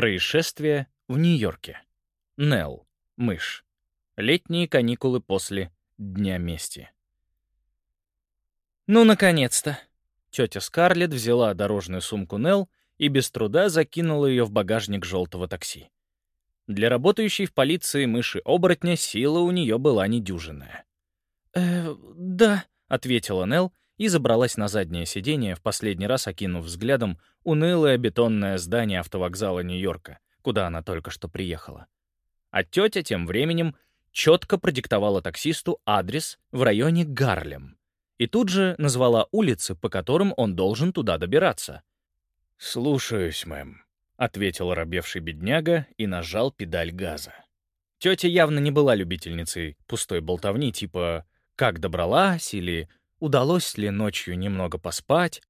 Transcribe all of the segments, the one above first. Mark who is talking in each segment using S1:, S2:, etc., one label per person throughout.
S1: Происшествие в Нью-Йорке. Нелл. Мышь. Летние каникулы после Дня мести. Ну, наконец-то. Тетя Скарлетт взяла дорожную сумку Нелл и без труда закинула ее в багажник желтого такси. Для работающей в полиции мыши-оборотня сила у нее была недюжинная. «Э, да», — ответила Нелл и забралась на заднее сиденье, в последний раз окинув взглядом унылое бетонное здание автовокзала Нью-Йорка, куда она только что приехала. А тетя тем временем четко продиктовала таксисту адрес в районе Гарлем и тут же назвала улицы, по которым он должен туда добираться. «Слушаюсь, мэм», — ответил робевший бедняга и нажал педаль газа. Тетя явно не была любительницей пустой болтовни типа «как добралась» или удалось ли ночью немного поспать.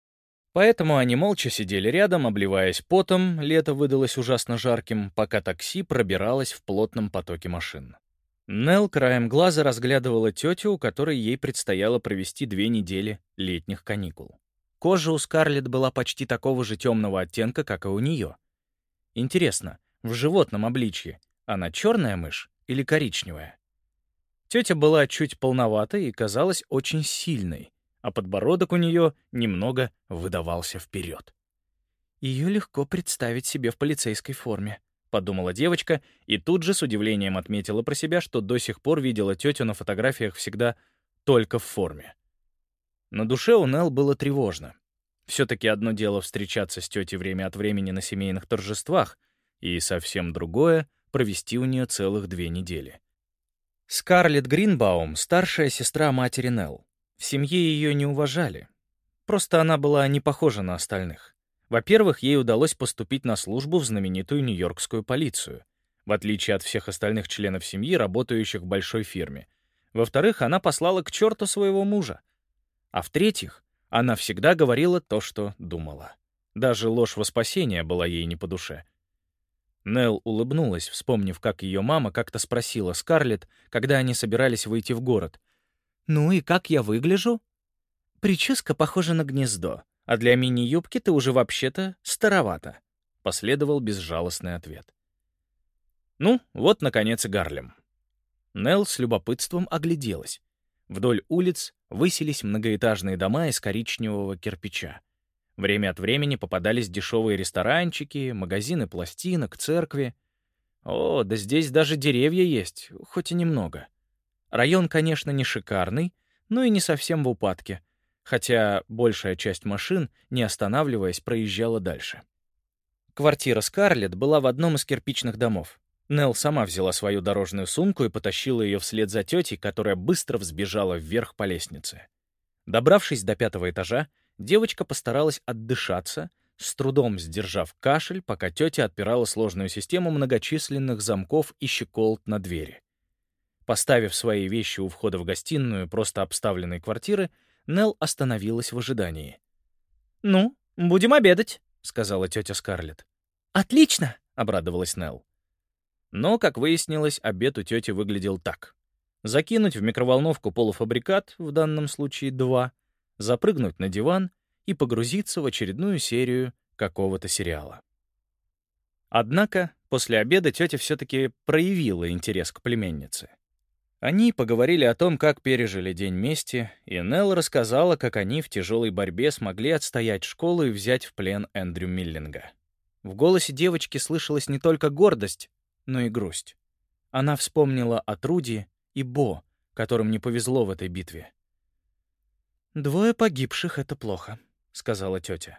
S1: Поэтому они молча сидели рядом, обливаясь потом, лето выдалось ужасно жарким, пока такси пробиралось в плотном потоке машин. Нел краем глаза разглядывала тетю, у которой ей предстояло провести две недели летних каникул. Кожа у Скарлетт была почти такого же темного оттенка, как и у нее. Интересно, в животном обличье она черная мышь или коричневая? Тетя была чуть полноватой и казалась очень сильной, а подбородок у нее немного выдавался вперед. Ее легко представить себе в полицейской форме, подумала девочка и тут же с удивлением отметила про себя, что до сих пор видела тетю на фотографиях всегда только в форме. На душе у Нелл было тревожно. Все-таки одно дело встречаться с тетей время от времени на семейных торжествах, и совсем другое — провести у нее целых две недели. Скарлетт Гринбаум — старшая сестра матери Нелл. В семье ее не уважали. Просто она была не похожа на остальных. Во-первых, ей удалось поступить на службу в знаменитую нью-йоркскую полицию, в отличие от всех остальных членов семьи, работающих в большой фирме. Во-вторых, она послала к черту своего мужа. А в-третьих, она всегда говорила то, что думала. Даже ложь во спасение была ей не по душе — Нелл улыбнулась, вспомнив, как ее мама как-то спросила Скарлетт, когда они собирались выйти в город. «Ну и как я выгляжу?» «Прическа похожа на гнездо, а для мини-юбки ты уже вообще-то старовато», — последовал безжалостный ответ. Ну, вот, наконец, и Гарлем. Нелл с любопытством огляделась. Вдоль улиц высились многоэтажные дома из коричневого кирпича. Время от времени попадались дешевые ресторанчики, магазины пластинок, церкви. О, да здесь даже деревья есть, хоть и немного. Район, конечно, не шикарный, но и не совсем в упадке, хотя большая часть машин, не останавливаясь, проезжала дальше. Квартира Скарлетт была в одном из кирпичных домов. Нелл сама взяла свою дорожную сумку и потащила ее вслед за тетей, которая быстро взбежала вверх по лестнице. Добравшись до пятого этажа, Девочка постаралась отдышаться, с трудом сдержав кашель, пока тетя отпирала сложную систему многочисленных замков и щеколд на двери. Поставив свои вещи у входа в гостиную просто обставленной квартиры, Нелл остановилась в ожидании. «Ну, будем обедать», — сказала тетя Скарлетт. «Отлично!» — обрадовалась Нелл. Но, как выяснилось, обед у тети выглядел так. Закинуть в микроволновку полуфабрикат, в данном случае два, запрыгнуть на диван и погрузиться в очередную серию какого-то сериала. Однако после обеда тетя все-таки проявила интерес к племеннице. Они поговорили о том, как пережили день мести, и Нелл рассказала, как они в тяжелой борьбе смогли отстоять школу и взять в плен Эндрю Миллинга. В голосе девочки слышалась не только гордость, но и грусть. Она вспомнила о Труди и Бо, которым не повезло в этой битве. «Двое погибших — это плохо», — сказала тетя.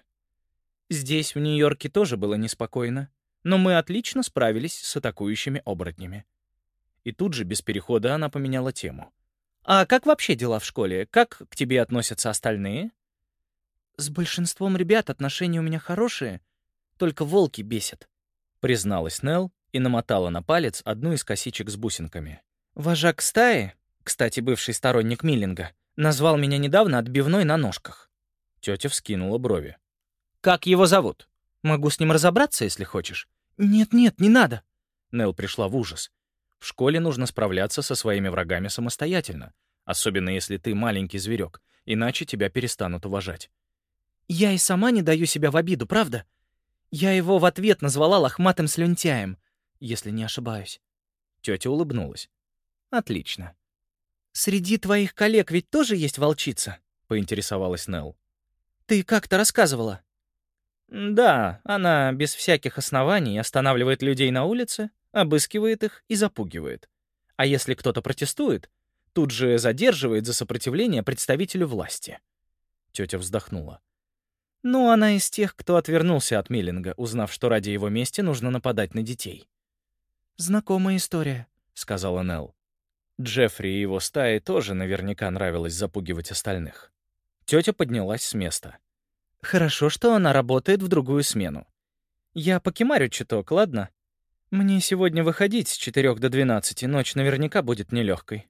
S1: «Здесь, в Нью-Йорке, тоже было неспокойно, но мы отлично справились с атакующими оборотнями». И тут же, без перехода, она поменяла тему. «А как вообще дела в школе? Как к тебе относятся остальные?» «С большинством ребят отношения у меня хорошие, только волки бесят», — призналась Нелл и намотала на палец одну из косичек с бусинками. «Вожак стаи, кстати, бывший сторонник Миллинга, Назвал меня недавно отбивной на ножках. Тетя вскинула брови. «Как его зовут? Могу с ним разобраться, если хочешь». «Нет-нет, не надо». Нел пришла в ужас. В школе нужно справляться со своими врагами самостоятельно, особенно если ты маленький зверек, иначе тебя перестанут уважать. «Я и сама не даю себя в обиду, правда?
S2: Я его в ответ назвала лохматым слюнтяем, если не ошибаюсь.
S1: Тетя улыбнулась. «Отлично».
S2: «Среди твоих коллег ведь тоже есть волчица?» — поинтересовалась Нелл. «Ты как-то рассказывала».
S1: «Да, она без всяких оснований останавливает людей на улице, обыскивает их и запугивает. А если кто-то протестует, тут же задерживает за сопротивление представителю власти». Тетя вздохнула. «Ну, она из тех, кто отвернулся от Миллинга, узнав, что ради его мести нужно нападать на детей».
S2: «Знакомая история», — сказала
S1: Нелл. Джеффри и его стае тоже наверняка нравилось запугивать остальных. Тетя поднялась с места.
S2: Хорошо, что она работает в другую смену. Я покемарю чуток, ладно? Мне сегодня выходить с 4 до 12, ночь наверняка будет нелегкой.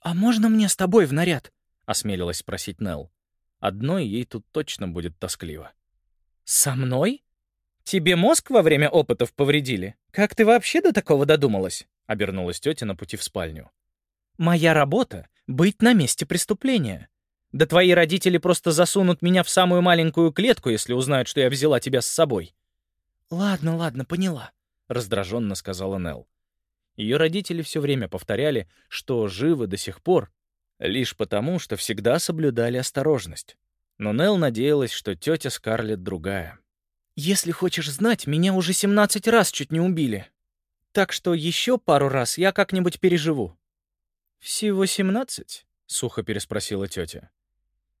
S2: «А можно мне с тобой в наряд?»
S1: — осмелилась спросить Нелл. Одной ей тут точно будет тоскливо.
S2: «Со мной? Тебе мозг во время опытов повредили? Как ты вообще до такого додумалась?» — обернулась тетя на пути в спальню. «Моя работа — быть на месте преступления. Да твои родители просто засунут меня в самую маленькую клетку, если узнают, что я взяла тебя с собой». «Ладно, ладно, поняла», — раздраженно сказала Нелл.
S1: Ее родители все время повторяли, что живы до сих пор, лишь потому, что всегда соблюдали осторожность. Но Нелл надеялась, что тетя Скарлетт другая.
S2: «Если хочешь знать, меня уже 17 раз чуть не убили. Так что еще пару раз я как-нибудь переживу».
S1: «Всего 17?» — сухо переспросила тетя.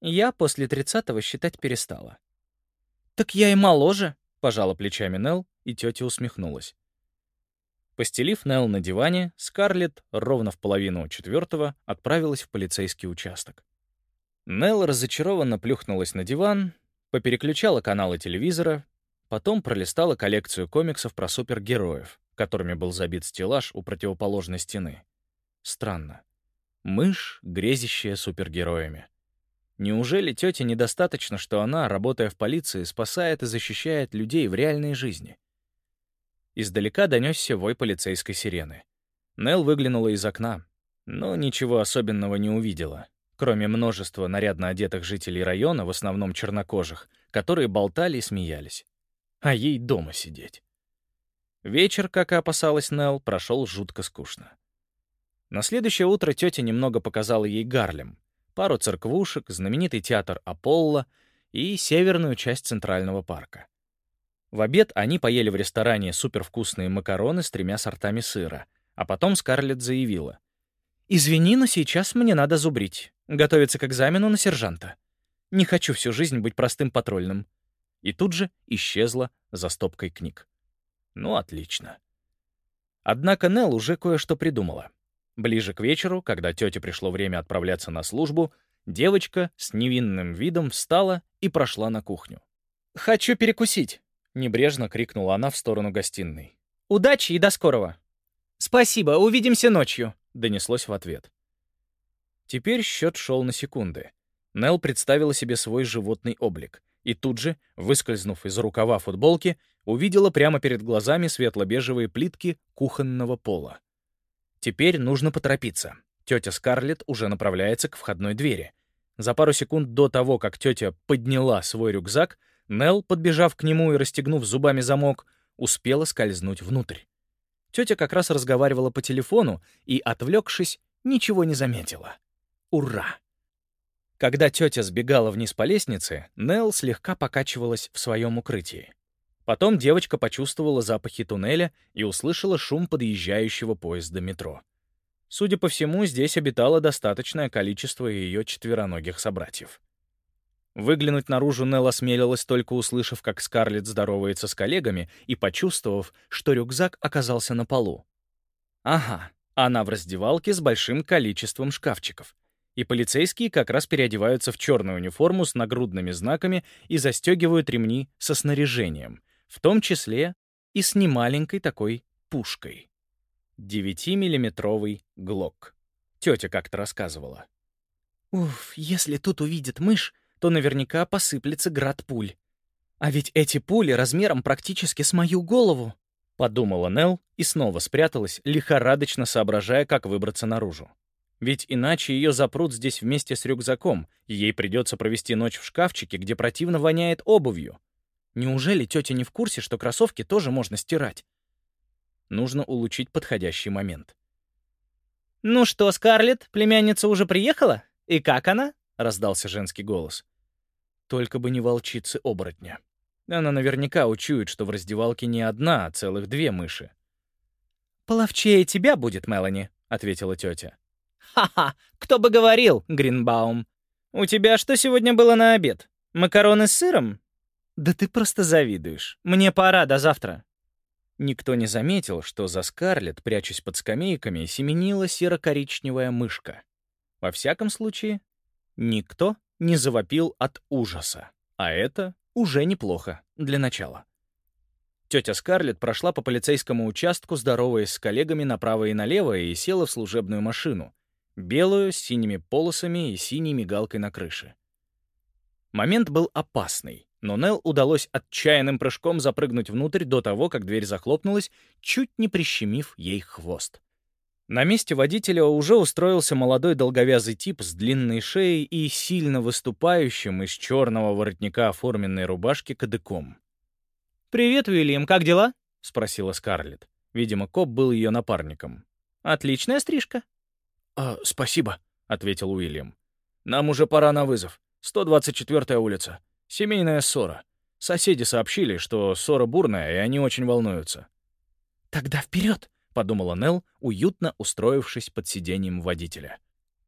S2: Я после тридцатого считать перестала. «Так я и моложе», — пожала плечами Нелл, и тетя усмехнулась.
S1: Постелив Нелл на диване, Скарлетт ровно в половину четвертого отправилась в полицейский участок. Нелл разочарованно плюхнулась на диван, попереключала каналы телевизора, потом пролистала коллекцию комиксов про супергероев, которыми был забит стеллаж у противоположной стены. Странно. Мышь, грезящая супергероями. Неужели тете недостаточно, что она, работая в полиции, спасает и защищает людей в реальной жизни? Издалека донесся вой полицейской сирены. Нел выглянула из окна, но ничего особенного не увидела, кроме множества нарядно одетых жителей района, в основном чернокожих, которые болтали и смеялись. А ей дома сидеть. Вечер, как и опасалась Нел, прошел жутко скучно. На следующее утро тетя немного показала ей Гарлем, пару церквушек, знаменитый театр Аполло и северную часть Центрального парка. В обед они поели в ресторане супервкусные макароны с тремя сортами сыра, а потом Скарлетт заявила.
S2: «Извини, но сейчас мне надо зубрить, готовиться к экзамену на сержанта. Не хочу всю жизнь быть простым патрульным».
S1: И тут же исчезла за стопкой книг. Ну, отлично. Однако Нелл уже кое-что придумала. Ближе к вечеру, когда тете пришло время отправляться на службу, девочка с невинным видом встала и прошла на кухню.
S2: «Хочу перекусить!» — небрежно крикнула она в сторону гостиной. «Удачи и до скорого!» «Спасибо, увидимся ночью!» — донеслось в ответ.
S1: Теперь счет шел на секунды. Нелл представила себе свой животный облик и тут же, выскользнув из рукава футболки, увидела прямо перед глазами светло-бежевые плитки кухонного пола. Теперь нужно поторопиться. Тетя Скарлетт уже направляется к входной двери. За пару секунд до того, как тетя подняла свой рюкзак, Нелл, подбежав к нему и расстегнув зубами замок, успела скользнуть внутрь. Тетя как раз разговаривала по телефону и, отвлекшись, ничего не заметила. Ура! Когда тетя сбегала вниз по лестнице, Нелл слегка покачивалась в своем укрытии. Потом девочка почувствовала запахи туннеля и услышала шум подъезжающего поезда метро. Судя по всему, здесь обитало достаточное количество ее четвероногих собратьев. Выглянуть наружу Нелл осмелилась, только услышав, как Скарлетт здоровается с коллегами и почувствовав, что рюкзак оказался на полу. Ага, она в раздевалке с большим количеством шкафчиков. И полицейские как раз переодеваются в черную униформу с нагрудными знаками и застегивают ремни со снаряжением — в том числе и с немаленькой такой пушкой. 9-миллиметровый глок. Тетя как-то рассказывала.
S2: «Уф, если тут увидит мышь, то наверняка посыплется град пуль. А ведь эти пули размером практически с мою голову», —
S1: подумала Нелл и снова спряталась, лихорадочно соображая, как выбраться наружу. Ведь иначе ее запрут здесь вместе с рюкзаком, и ей придется провести ночь в шкафчике, где противно воняет обувью. Неужели тетя не в курсе, что кроссовки тоже можно стирать? Нужно улучшить подходящий момент.
S2: «Ну что, Скарлетт, племянница уже приехала? И как она?» — раздался женский голос.
S1: Только бы не волчицы-оборотня. Она наверняка учует, что в раздевалке не одна, а целых две мыши.
S2: «Половчее тебя будет, Мелани», — ответила тетя.
S3: «Ха-ха! Кто бы говорил, Гринбаум! У тебя что сегодня было на обед? Макароны с сыром?»
S2: «Да ты просто завидуешь. Мне пора, до завтра».
S1: Никто не заметил, что за Скарлетт, прячась под скамейками, семенила серо-коричневая мышка. Во всяком случае, никто не завопил от ужаса. А это уже неплохо для начала. Тетя Скарлетт прошла по полицейскому участку, здороваясь с коллегами направо и налево, и села в служебную машину, белую, с синими полосами и синей мигалкой на крыше. Момент был опасный, но Нелл удалось отчаянным прыжком запрыгнуть внутрь до того, как дверь захлопнулась, чуть не прищемив ей хвост. На месте водителя уже устроился молодой долговязый тип с длинной шеей и сильно выступающим из черного воротника оформленной рубашки кадыком.
S2: «Привет, Уильям, как дела?»
S1: — спросила Скарлетт. Видимо, коп был ее напарником.
S2: «Отличная стрижка».
S1: «А, спасибо», — ответил Уильям. «Нам уже пора на вызов. 124-я улица. Семейная ссора. Соседи сообщили, что ссора бурная, и они очень волнуются».
S2: «Тогда вперед!»
S1: — подумала Нелл, уютно устроившись под сиденьем водителя.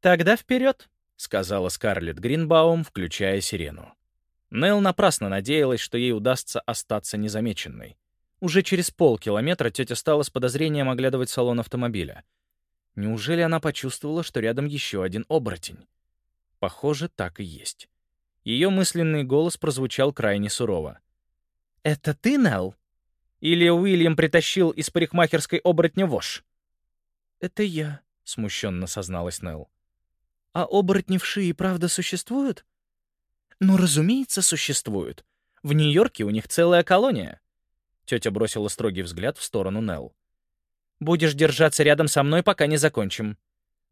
S2: «Тогда вперед!»
S1: — сказала Скарлетт Гринбаум, включая сирену. Нелл напрасно надеялась, что ей удастся остаться незамеченной. Уже через полкилометра тетя стала с подозрением оглядывать салон автомобиля. Неужели она почувствовала, что рядом еще один оборотень? Похоже, так и есть. Ее мысленный голос прозвучал крайне сурово.
S2: «Это ты, Нелл?» Или Уильям притащил из парикмахерской оборотня вож?»
S1: «Это я», — смущенно созналась Нелл.
S2: «А оборотни в шее правда существуют?»
S1: «Ну, разумеется, существуют. В Нью-Йорке у них целая колония». Тетя бросила строгий взгляд в сторону Нелл.
S2: «Будешь держаться рядом со мной, пока не закончим.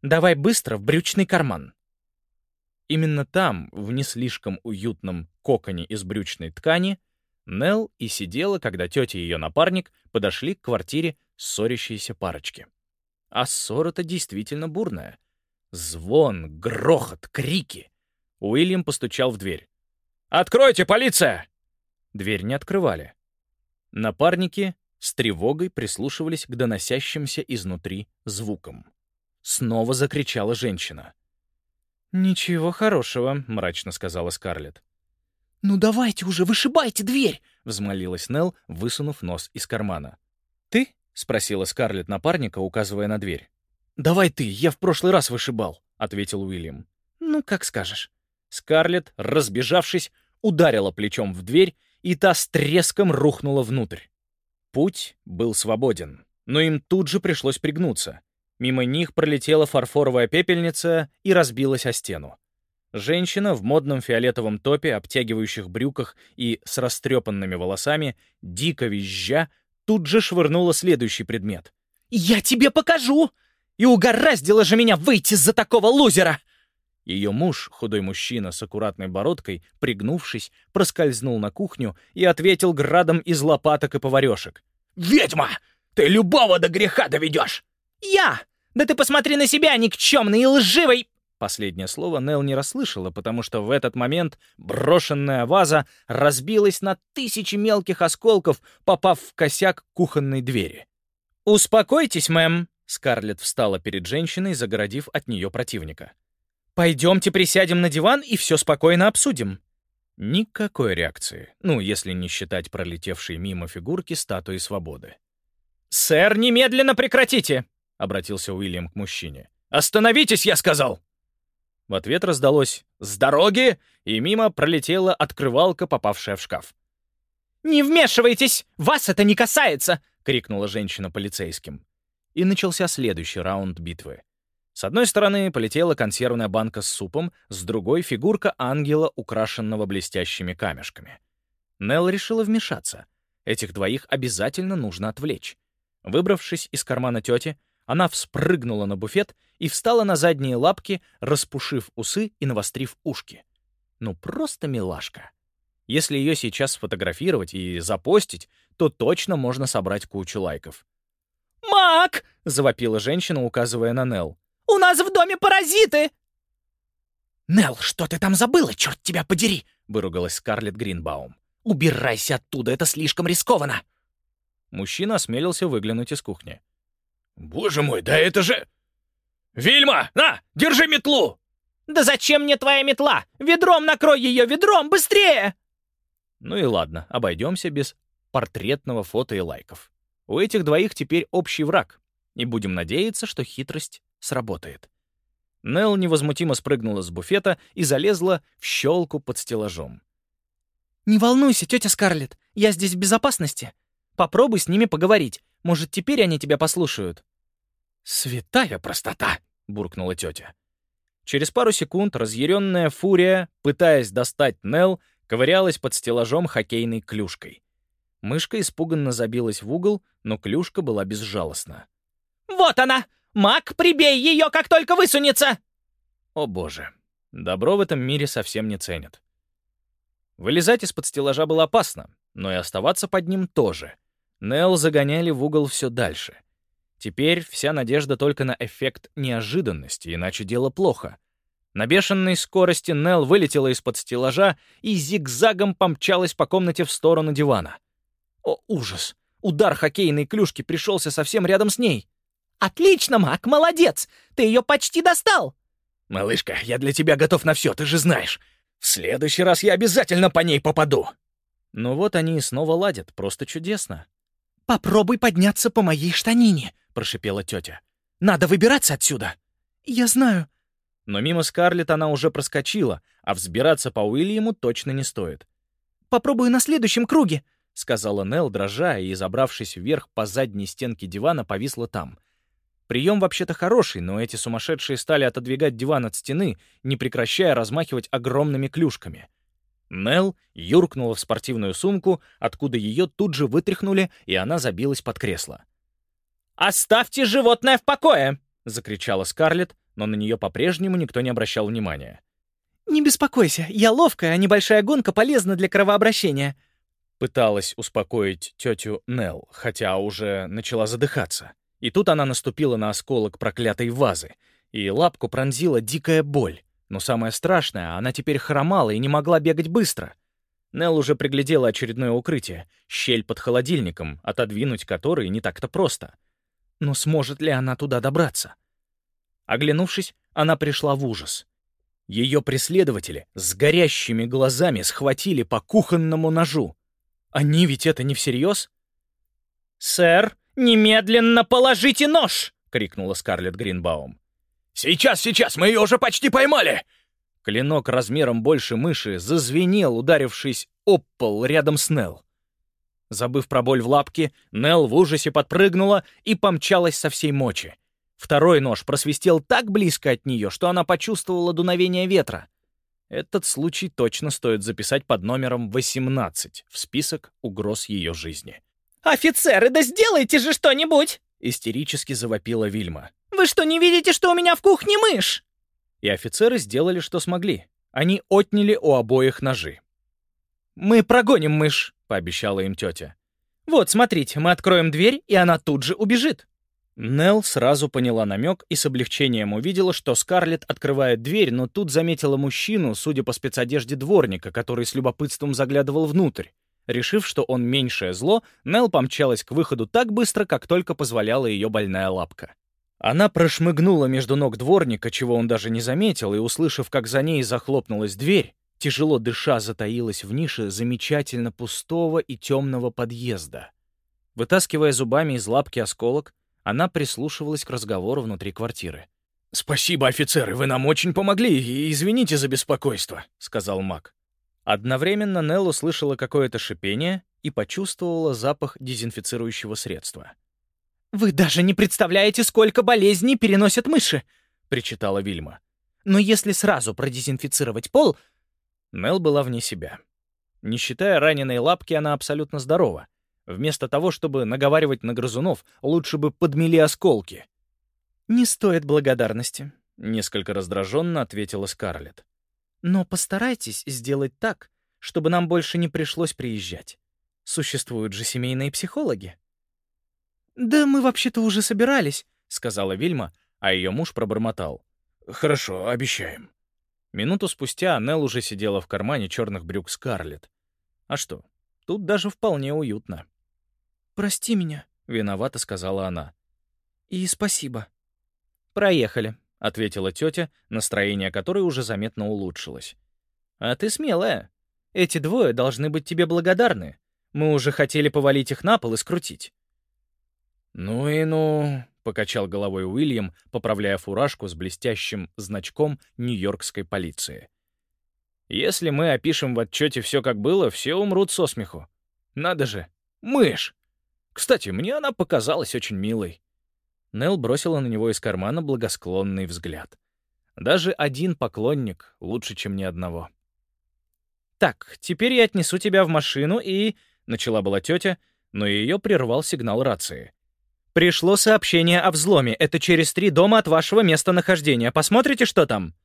S2: Давай быстро в брючный карман».
S1: Именно там, в не слишком уютном коконе из брючной ткани, Нелл и сидела, когда тетя и ее напарник подошли к квартире ссорящейся парочки. А ссора-то действительно бурная. Звон, грохот, крики. Уильям постучал в дверь. «Откройте, полиция!» Дверь не открывали. Напарники с тревогой прислушивались к доносящимся изнутри звукам. Снова закричала женщина.
S2: «Ничего хорошего», — мрачно сказала Скарлетт.
S3: «Ну давайте уже, вышибайте дверь!»
S1: — взмолилась Нелл, высунув нос из кармана.
S2: «Ты?»
S1: — спросила Скарлетт напарника, указывая на дверь.
S2: «Давай ты, я в прошлый раз вышибал», —
S1: ответил Уильям.
S2: «Ну, как скажешь».
S1: Скарлетт, разбежавшись, ударила плечом в дверь, и та с треском рухнула внутрь. Путь был свободен, но им тут же пришлось пригнуться. Мимо них пролетела фарфоровая пепельница и разбилась о стену. Женщина в модном фиолетовом топе, обтягивающих брюках и с растрепанными волосами, дико визжа, тут же швырнула следующий предмет.
S3: «Я тебе покажу! И угораздило же меня выйти за такого лузера!»
S1: Ее муж, худой мужчина с аккуратной бородкой, пригнувшись, проскользнул на кухню и ответил градом из лопаток и поварешек.
S3: «Ведьма! Ты любого до греха доведешь!» «Я! Да ты посмотри на себя, никчемный и лживый!»
S1: Последнее слово Нел не расслышала, потому что в этот момент брошенная ваза разбилась на тысячи мелких осколков, попав в косяк кухонной двери.
S2: «Успокойтесь, мэм!»
S1: Скарлетт встала перед женщиной, загородив от нее противника.
S2: «Пойдемте присядем на диван и все спокойно обсудим».
S1: Никакой реакции, ну, если не считать пролетевшей мимо фигурки статуи свободы.
S2: «Сэр, немедленно прекратите!»
S1: — обратился Уильям к мужчине.
S3: «Остановитесь, я сказал!»
S1: В ответ раздалось «С дороги!» и мимо пролетела открывалка, попавшая в шкаф.
S3: «Не вмешивайтесь! Вас это не касается!» — крикнула женщина полицейским.
S1: И начался следующий раунд битвы. С одной стороны полетела консервная банка с супом, с другой — фигурка ангела, украшенного блестящими камешками. Нелл решила вмешаться. Этих двоих обязательно нужно отвлечь. Выбравшись из кармана тети, она вспрыгнула на буфет и встала на задние лапки, распушив усы и навострив ушки. Ну, просто милашка. Если ее сейчас сфотографировать и запостить, то точно можно собрать кучу лайков.
S3: «Мак!»
S1: — завопила женщина, указывая на Нел.
S3: «У нас в доме паразиты!»
S2: «Нел, что ты там забыла, черт тебя подери!»
S1: — выругалась Скарлетт Гринбаум.
S2: «Убирайся оттуда, это слишком рискованно!»
S1: Мужчина осмелился выглянуть из кухни.
S4: «Боже мой, да это же... Вильма, на, держи метлу!»
S3: «Да зачем мне твоя метла? Ведром накрой ее, ведром, быстрее!»
S1: Ну и ладно, обойдемся без портретного фото и лайков. У этих двоих теперь общий враг, и будем надеяться, что хитрость сработает. Нелл невозмутимо спрыгнула с буфета и залезла в щелку под стеллажом.
S2: «Не волнуйся, тетя Скарлетт, я здесь в безопасности. Попробуй с ними поговорить. Может, теперь они тебя послушают».
S4: «Святая простота!» — буркнула тетя.
S1: Через пару секунд разъяренная фурия, пытаясь достать Нелл, ковырялась под стеллажом хоккейной клюшкой. Мышка испуганно забилась в угол, но клюшка была безжалостна.
S3: «Вот она! Мак, прибей ее, как только высунется!»
S1: О боже, добро в этом мире совсем не ценят. Вылезать из-под стеллажа было опасно, но и оставаться под ним тоже. Нелл загоняли в угол все дальше. Теперь вся надежда только на эффект неожиданности, иначе дело плохо. На бешеной скорости Нелл вылетела из-под стеллажа и зигзагом помчалась по комнате в сторону дивана. О, ужас! Удар хоккейной клюшки пришелся совсем рядом с ней.
S3: «Отлично, Мак, молодец! Ты ее почти достал!»
S4: «Малышка, я для тебя готов на все, ты же знаешь. В следующий раз я обязательно по ней попаду!»
S1: Ну вот они и снова ладят, просто чудесно.
S2: «Попробуй подняться по моей штанине», — прошипела тетя. «Надо выбираться отсюда». «Я знаю».
S1: Но мимо Скарлетт она уже проскочила, а взбираться по Уильяму точно не стоит.
S2: «Попробую на следующем круге», —
S1: сказала Нелл, дрожа, и, забравшись вверх по задней стенке дивана, повисла там. Прием вообще-то хороший, но эти сумасшедшие стали отодвигать диван от стены, не прекращая размахивать огромными клюшками. Нелл юркнула в спортивную сумку, откуда ее тут же вытряхнули, и она забилась под кресло.
S3: «Оставьте животное в покое!»
S1: — закричала Скарлетт, но на нее по-прежнему никто не обращал внимания.
S2: «Не беспокойся, я ловкая, а небольшая гонка полезна для кровообращения»,
S1: Пыталась успокоить тетю Нелл, хотя уже начала задыхаться. И тут она наступила на осколок проклятой вазы, и лапку пронзила дикая боль. Но самое страшное, она теперь хромала и не могла бегать быстро. Нелл уже приглядела очередное укрытие, щель под холодильником, отодвинуть который не так-то просто. Но сможет ли она туда добраться? Оглянувшись, она пришла в ужас. Ее преследователи с горящими глазами схватили по кухонному ножу. Они ведь это не всерьез?
S3: «Сэр, немедленно положите нож!» — крикнула Скарлетт Гринбаум.
S4: «Сейчас, сейчас, мы ее уже почти поймали!»
S1: Клинок размером больше мыши зазвенел, ударившись об пол рядом с Нелл. Забыв про боль в лапке, Нелл в ужасе подпрыгнула и помчалась со всей мочи. Второй нож просвистел так близко от нее, что она почувствовала дуновение ветра. Этот случай точно стоит записать под номером 18 в список угроз ее жизни.
S3: «Офицеры, да сделайте же что-нибудь!»
S1: Истерически завопила Вильма.
S3: «Вы что, не видите, что у меня в кухне мышь?»
S1: И офицеры сделали, что смогли. Они отняли у обоих ножи.
S2: «Мы прогоним мышь», —
S1: пообещала им тетя.
S2: «Вот, смотрите, мы откроем дверь, и она тут же убежит».
S1: Нелл сразу поняла намек и с облегчением увидела, что Скарлетт открывает дверь, но тут заметила мужчину, судя по спецодежде дворника, который с любопытством заглядывал внутрь. Решив, что он меньшее зло, Нелл помчалась к выходу так быстро, как только позволяла ее больная лапка. Она прошмыгнула между ног дворника, чего он даже не заметил, и, услышав, как за ней захлопнулась дверь, тяжело дыша затаилась в нише замечательно пустого и темного подъезда. Вытаскивая зубами из лапки осколок, она прислушивалась к разговору внутри квартиры.
S4: «Спасибо, офицеры, вы нам очень помогли, и извините за беспокойство», — сказал Мак.
S1: Одновременно Нелл услышала какое-то шипение и почувствовала запах дезинфицирующего средства.
S2: «Вы даже не представляете, сколько болезней переносят мыши!» — причитала Вильма. «Но если сразу продезинфицировать пол...»
S1: Нелл была вне себя. Не считая раненой лапки, она абсолютно здорова. Вместо того, чтобы наговаривать на грызунов, лучше бы подмели осколки.
S2: «Не стоит благодарности», —
S1: несколько раздраженно ответила Скарлетт.
S2: «Но постарайтесь сделать так, чтобы нам больше не пришлось приезжать. Существуют же семейные психологи. «Да мы вообще-то уже собирались», — сказала Вильма, а ее муж пробормотал.
S4: «Хорошо, обещаем».
S1: Минуту спустя Нелл уже сидела в кармане черных брюк Скарлетт. А что, тут даже вполне уютно.
S2: «Прости меня», — виновата сказала она. «И спасибо». «Проехали», — ответила тетя, настроение которой уже заметно улучшилось. «А ты смелая. Эти двое должны быть тебе благодарны. Мы уже хотели повалить их на пол и скрутить».
S1: «Ну и ну», — покачал головой Уильям, поправляя фуражку с блестящим значком нью-йоркской полиции. «Если мы опишем в отчете все как было, все умрут со смеху. Надо же, мышь! Кстати, мне она показалась очень милой». Нелл бросила на него из кармана благосклонный взгляд. Даже один поклонник лучше, чем ни одного.
S2: «Так, теперь я отнесу тебя в машину и...» — начала была тетя, но ее прервал сигнал рации. Пришло сообщение о взломе. Это через три дома от вашего местонахождения. Посмотрите, что там?»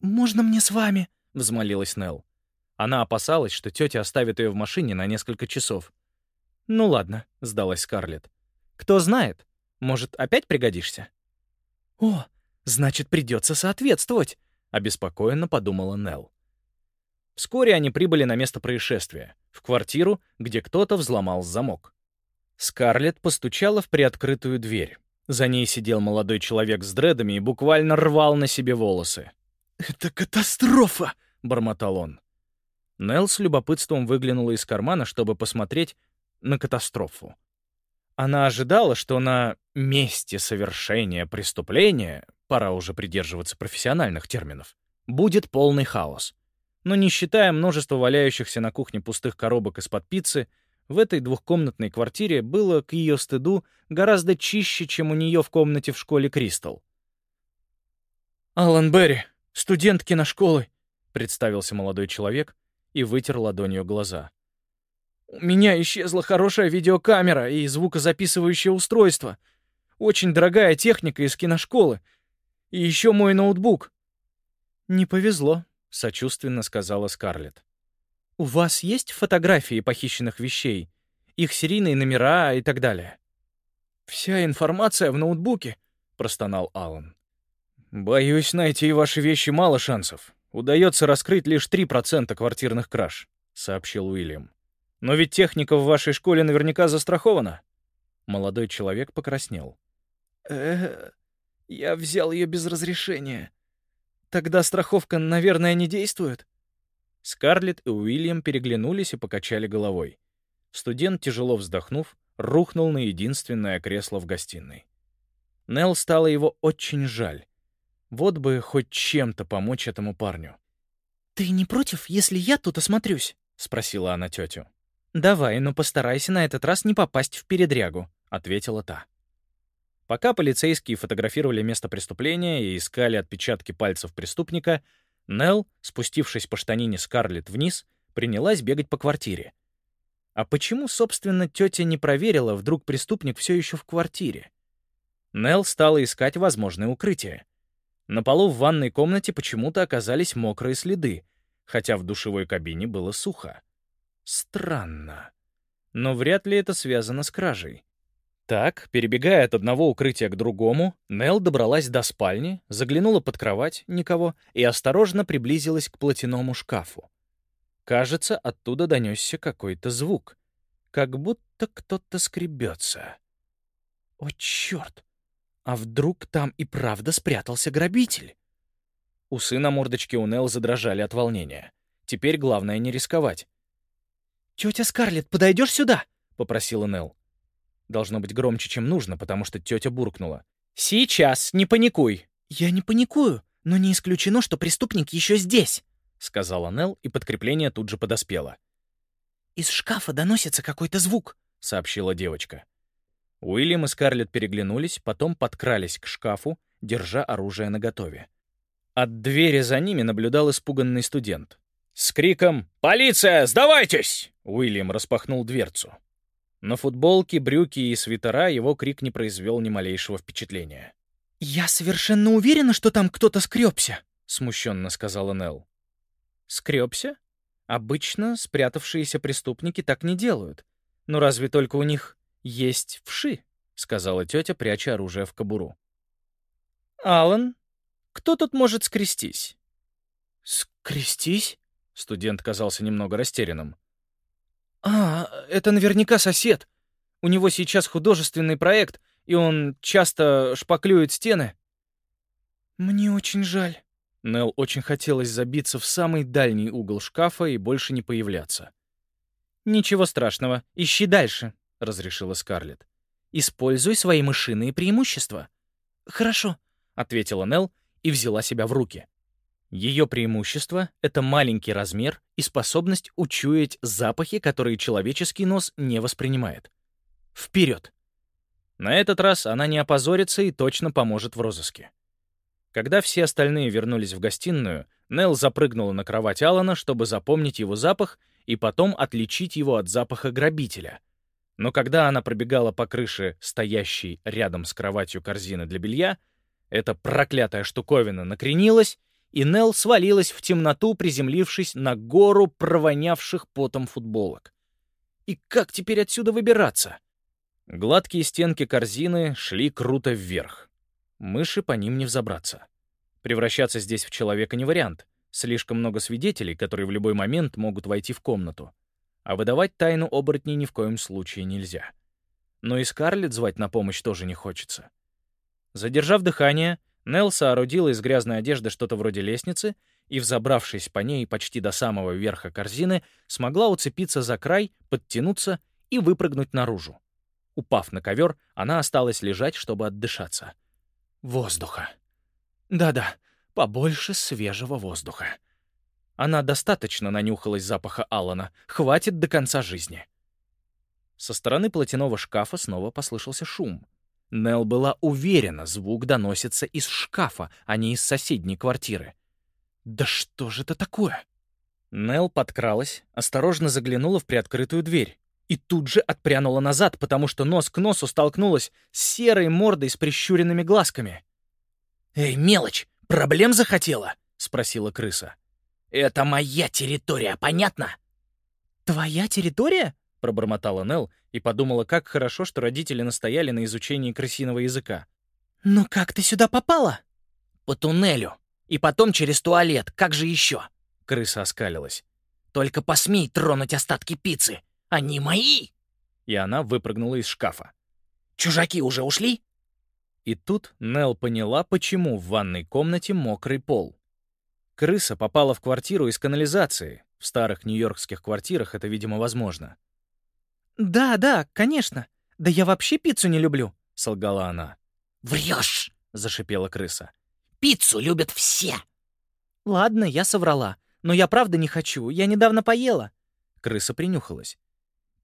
S3: «Можно мне с вами?»
S1: — взмолилась Нелл. Она опасалась, что тетя оставит ее в машине на несколько часов.
S2: «Ну ладно», — сдалась Скарлетт. «Кто знает, может, опять пригодишься?»
S3: «О, значит, придется соответствовать», —
S1: обеспокоенно подумала Нелл. Вскоре они прибыли на место происшествия, в квартиру, где кто-то взломал замок. Скарлетт постучала в приоткрытую дверь. За ней сидел молодой человек с дредами и буквально рвал на себе волосы.
S4: «Это катастрофа!» — бормотал он.
S1: Нелл с любопытством выглянула из кармана, чтобы посмотреть на катастрофу. Она ожидала, что на месте совершения преступления, пора уже придерживаться профессиональных терминов, будет полный хаос. Но не считая множества валяющихся на кухне пустых коробок из-под пиццы, в этой двухкомнатной квартире было, к ее стыду, гораздо чище, чем у нее в комнате в школе Кристал.
S4: «Алан Берри, студент киношколы», —
S1: представился молодой человек и вытер ладонью глаза.
S4: «У меня исчезла хорошая видеокамера и звукозаписывающее устройство. Очень дорогая техника из киношколы. И еще мой ноутбук».
S2: «Не повезло», — сочувственно сказала Скарлетт. «У вас есть фотографии похищенных вещей? Их серийные номера и так далее?»
S4: «Вся информация в ноутбуке», — простонал Алан. «Боюсь, найти ваши вещи мало шансов. Удается раскрыть лишь 3% квартирных краж», — сообщил Уильям. «Но ведь техника в вашей школе наверняка застрахована».
S1: Молодой человек покраснел.
S4: э я взял ее без разрешения. Тогда страховка, наверное, не действует?»
S1: Скарлетт и Уильям переглянулись и покачали головой. Студент, тяжело вздохнув, рухнул на единственное кресло в гостиной. Нелл стало его очень жаль. Вот бы хоть чем-то помочь этому парню.
S3: «Ты не против, если я тут осмотрюсь?»
S1: — спросила она тетю.
S2: «Давай, но постарайся на этот раз не попасть в передрягу», — ответила та. Пока полицейские фотографировали место преступления и искали отпечатки пальцев преступника, Нелл, спустившись по штанине Скарлетт вниз, принялась бегать по квартире. А почему, собственно, тетя не проверила, вдруг преступник все еще в квартире? Нелл стала искать возможное укрытие. На полу в ванной комнате почему-то оказались мокрые следы, хотя в душевой кабине было сухо. Странно. Но вряд ли это связано с кражей. Так, перебегая от одного укрытия к другому, Нелл добралась до спальни, заглянула под кровать, никого, и осторожно приблизилась к платяному шкафу. Кажется, оттуда донесся какой-то звук, как будто кто-то скребется. О, черт! А вдруг там и правда спрятался грабитель? Усы на мордочке у Нелл задрожали от волнения. Теперь главное не рисковать.
S3: «Тетя Скарлетт, подойдешь сюда?»
S1: — попросила Нелл. Должно быть громче, чем нужно, потому что тетя буркнула.
S2: «Сейчас, не паникуй!»
S3: «Я не паникую, но не исключено, что преступник еще здесь», —
S1: сказала Нелл, и подкрепление тут же подоспело.
S3: «Из шкафа доносится какой-то звук», —
S1: сообщила девочка. Уильям и Скарлетт переглянулись, потом подкрались к шкафу, держа оружие наготове. От двери за ними наблюдал испуганный студент. С криком «Полиция, сдавайтесь!» Уильям распахнул дверцу. На футболке, брюки и свитера его крик не произвел ни малейшего впечатления.
S3: «Я совершенно уверена, что там кто-то скребся», —
S1: смущенно сказала Нелл.
S2: «Скребся? Обычно спрятавшиеся преступники так не делают. Но разве только у них есть вши, сказала тетя, пряча оружие в кобуру. Алан, кто тут может скрестись?
S4: Скрестись? Студент казался немного растерянным. А, это наверняка сосед. У него сейчас художественный проект, и он часто шпаклюет стены. Мне очень жаль. Нел очень хотелось забиться в самый дальний угол шкафа и больше не появляться.
S2: «Ничего страшного, ищи дальше», — разрешила Скарлетт. «Используй свои мышиные преимущества».
S4: «Хорошо», —
S2: ответила Нел и взяла себя в руки. Ее преимущество — это маленький размер и способность учуять запахи, которые человеческий нос не воспринимает. Вперед! На этот раз она не опозорится и точно поможет в розыске. Когда все остальные вернулись в гостиную, Нелл запрыгнула на кровать Алана, чтобы запомнить его запах и потом отличить его от запаха грабителя. Но когда она пробегала по крыше, стоящей рядом с кроватью корзины для белья, эта проклятая штуковина накренилась, и Нелл свалилась в темноту, приземлившись на гору провонявших потом футболок. И как теперь отсюда выбираться? Гладкие стенки корзины шли круто вверх. Мыши по ним не взобраться. Превращаться здесь в человека не вариант. Слишком много свидетелей, которые в любой момент могут войти в комнату. А выдавать тайну оборотней ни в коем случае нельзя. Но и Скарлетт звать на помощь тоже не хочется. Задержав дыхание, Нелл соорудила из грязной одежды что-то вроде лестницы и, взобравшись по ней почти до самого верха корзины, смогла уцепиться за край, подтянуться и выпрыгнуть наружу. Упав на ковер, она осталась лежать, чтобы отдышаться. Воздуха. Да-да, побольше свежего воздуха. Она достаточно нанюхалась запаха Алана, хватит до конца жизни. Со стороны платяного шкафа снова послышался шум. Нел была уверена, звук доносится из шкафа, а не из соседней квартиры. «Да что же это такое?» Нел подкралась, осторожно заглянула в приоткрытую дверь и тут же отпрянула назад, потому что нос к носу столкнулась с серой мордой с прищуренными глазками.
S3: «Эй, мелочь, проблем захотела?»
S2: — спросила крыса.
S3: «Это моя территория, понятно?»
S2: «Твоя территория?» — пробормотала Нелл и подумала, как хорошо, что родители настояли на изучении крысиного языка.
S3: «Но как ты сюда попала?» «По туннелю. И потом через туалет. Как же еще?»
S2: Крыса оскалилась.
S3: «Только посмей тронуть остатки пиццы. Они мои!»
S2: И она выпрыгнула из шкафа.
S3: «Чужаки уже ушли?»
S2: И тут Нел поняла, почему в ванной комнате мокрый пол. Крыса попала в квартиру из канализации. В старых нью-йоркских квартирах это, видимо, возможно.
S4: «Да, да, конечно. Да я вообще пиццу не люблю», — солгала она.
S3: «Врешь!» — зашипела крыса. «Пиццу любят все!»
S4: «Ладно, я соврала. Но я правда не хочу. Я недавно поела».
S2: Крыса принюхалась.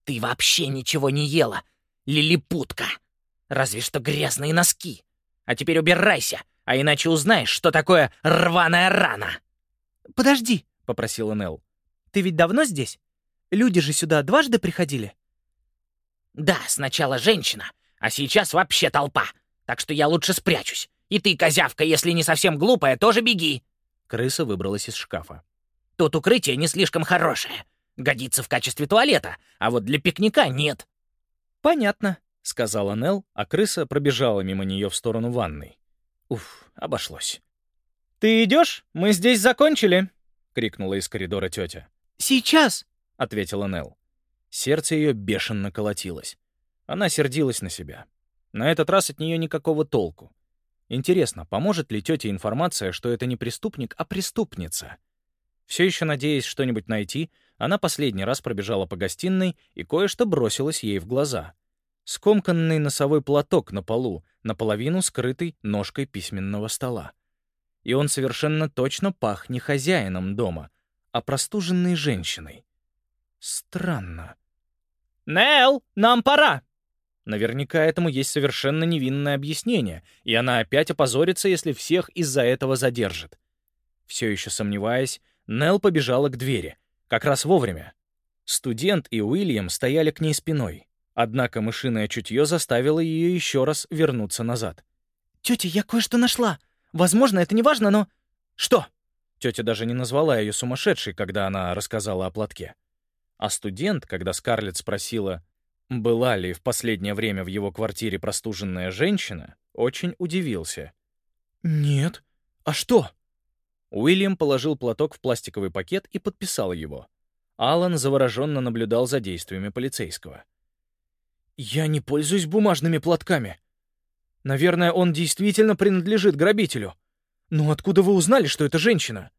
S3: Ты вообще ничего не ела, лилипутка. Разве что грязные носки. А теперь убирайся, а иначе узнаешь, что такое рваная рана.
S4: «Подожди», — попросила Нелл. «Ты ведь давно здесь? Люди же сюда дважды приходили?»
S3: «Да, сначала женщина, а сейчас вообще толпа. Так что я лучше спрячусь. И ты, козявка, если не совсем глупая, тоже беги».
S2: Крыса выбралась из шкафа.
S3: «Тут укрытие не слишком хорошее. Годится в качестве туалета, а вот для пикника нет».
S2: «Понятно», — сказала Нелл, а крыса пробежала мимо нее в сторону ванной. Уф, обошлось. «Ты идешь? Мы здесь закончили!» — крикнула из коридора тетя.
S4: «Сейчас!»
S2: — ответила Нелл. Сердце ее бешено колотилось. Она сердилась на себя. На этот раз от нее никакого толку. Интересно, поможет ли тете информация, что это не преступник, а преступница? Все еще надеясь что-нибудь найти, она последний раз пробежала по гостиной и кое-что бросилось ей в глаза. Скомканный носовой платок на полу, наполовину скрытый ножкой письменного стола. И он совершенно точно пах не хозяином дома, а простуженной женщиной. Странно.
S4: «Нел, нам пора!»
S2: Наверняка этому есть совершенно невинное объяснение, и она опять опозорится, если всех из-за этого задержит. Все еще сомневаясь, Нел побежала к двери, как раз вовремя. Студент и Уильям стояли к ней спиной. Однако мышиное чутье заставило ее еще раз вернуться назад.
S4: «Тетя, я кое-что нашла. Возможно, это не важно, но...»
S2: «Что?»
S1: Тетя даже не назвала ее сумасшедшей, когда она рассказала о платке. А студент, когда Скарлетт спросила, была ли в последнее время в его квартире простуженная женщина, очень удивился.
S4: «Нет. А что?»
S1: Уильям положил платок в пластиковый пакет и подписал его. Алан завороженно наблюдал за действиями полицейского.
S4: «Я не пользуюсь бумажными платками. Наверное, он действительно принадлежит грабителю. Но откуда вы узнали, что это женщина?»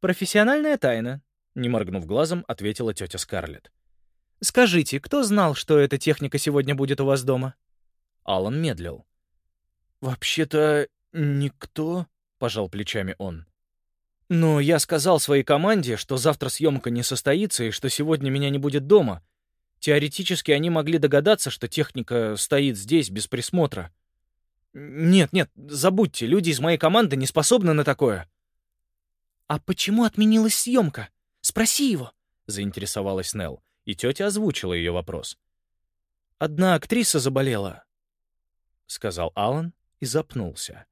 S2: «Профессиональная тайна», — не моргнув глазом, ответила тетя Скарлетт. «Скажите, кто знал, что эта техника сегодня будет у вас дома?»
S1: Алан медлил.
S4: «Вообще-то никто», — пожал плечами он.
S1: «Но я сказал своей команде, что завтра съемка не состоится и что сегодня меня не будет дома. Теоретически они могли догадаться, что техника стоит здесь без присмотра. Нет, нет, забудьте, люди из моей команды не способны на такое».
S2: «А почему отменилась съемка? Спроси его», —
S1: заинтересовалась Нелл и тетя озвучила ее вопрос.
S4: «Одна актриса заболела», —
S1: сказал Алан и запнулся.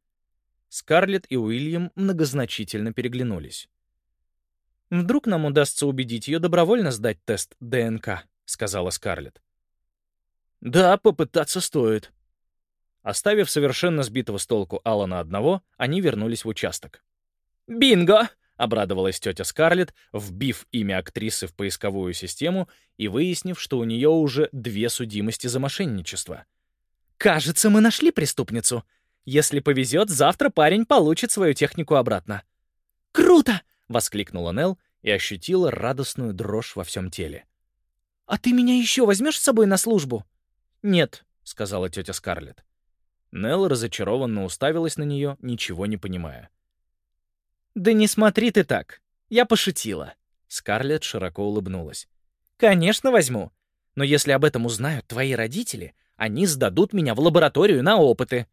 S1: Скарлетт и Уильям многозначительно переглянулись.
S2: «Вдруг нам удастся убедить ее добровольно сдать тест ДНК», — сказала Скарлетт.
S4: «Да, попытаться стоит».
S1: Оставив совершенно сбитого с толку Алана одного, они вернулись в участок.
S2: «Бинго!»
S1: Обрадовалась тетя Скарлетт, вбив имя актрисы в поисковую систему и выяснив, что у нее уже две судимости за мошенничество.
S2: «Кажется, мы нашли преступницу. Если повезет, завтра парень получит свою технику обратно».
S3: «Круто!»
S1: — воскликнула Нелл и ощутила радостную дрожь во всем теле.
S2: «А ты меня еще возьмешь с собой на службу?»
S1: «Нет», — сказала тетя Скарлетт. Нелл разочарованно уставилась на нее, ничего не понимая.
S2: «Да не смотри ты так. Я пошутила».
S1: Скарлетт широко улыбнулась.
S2: «Конечно возьму. Но если об этом узнают твои родители, они сдадут меня в лабораторию на опыты».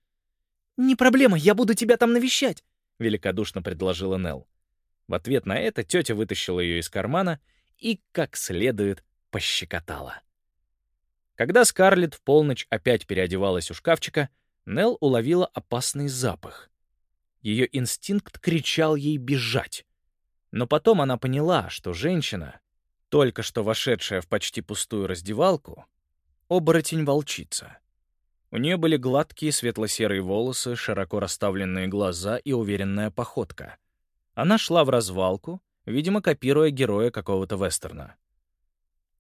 S2: «Не проблема, я буду тебя там навещать», — великодушно предложила Нелл.
S1: В ответ на это тетя вытащила ее из кармана и, как следует, пощекотала. Когда Скарлетт в полночь опять переодевалась у шкафчика, Нелл уловила опасный запах. Ее инстинкт кричал ей бежать. Но потом она поняла, что женщина, только что вошедшая в почти пустую раздевалку, оборотень-волчица. У нее были гладкие светло-серые волосы, широко расставленные глаза и уверенная походка. Она шла в развалку, видимо, копируя героя какого-то вестерна.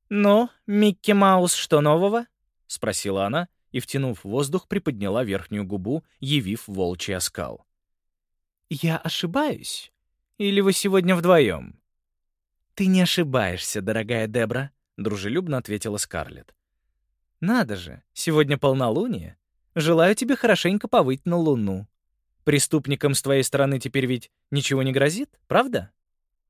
S2: «Ну, Микки Маус, что нового?»
S1: — спросила она и, втянув воздух, приподняла верхнюю губу, явив волчий оскал.
S2: «Я ошибаюсь? Или вы сегодня вдвоем?» «Ты не ошибаешься, дорогая Дебра», — дружелюбно ответила Скарлетт. «Надо же, сегодня полнолуние. Желаю тебе хорошенько повыть на луну. Преступникам с твоей стороны теперь ведь ничего не грозит, правда?»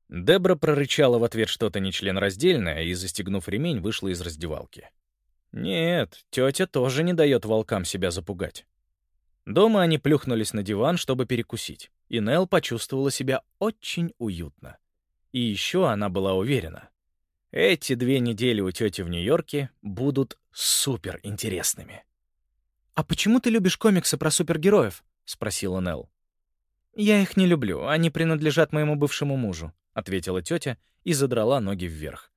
S1: Дебра прорычала в ответ что-то нечленораздельное и, застегнув ремень, вышла из раздевалки. Нет, тетя тоже не дает волкам себя запугать. Дома они плюхнулись на диван, чтобы перекусить, и Нелл почувствовала себя очень уютно. И еще она была уверена. Эти две недели у тети в Нью-Йорке будут супер интересными.
S2: «А почему ты любишь комиксы про супергероев?» — спросила Нелл. «Я их не люблю, они принадлежат моему бывшему мужу», — ответила тетя и задрала ноги вверх.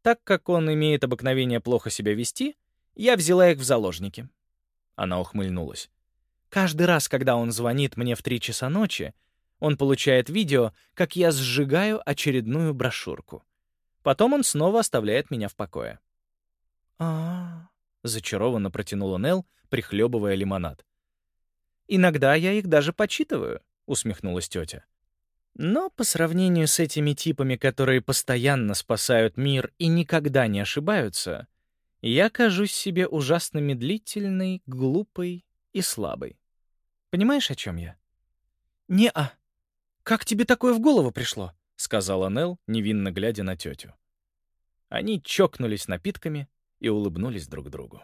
S2: «Так как он имеет обыкновение плохо себя вести, я взяла их в заложники». Она ухмыльнулась. Каждый раз, когда он звонит мне в три часа ночи, он получает видео, как я сжигаю очередную брошюрку. Потом он снова оставляет меня в покое. а, -а, -а зачарованно протянула Нелл, прихлебывая лимонад. «Иногда я их даже почитываю», — усмехнулась тетя. «Но по сравнению с этими типами, которые постоянно спасают мир и никогда не ошибаются, я кажусь себе ужасно медлительной, глупой и слабой. Понимаешь, о чем я?» «Не-а. Как тебе такое в голову пришло?» — сказала Нелл, невинно глядя на тетю. Они чокнулись напитками и улыбнулись друг другу.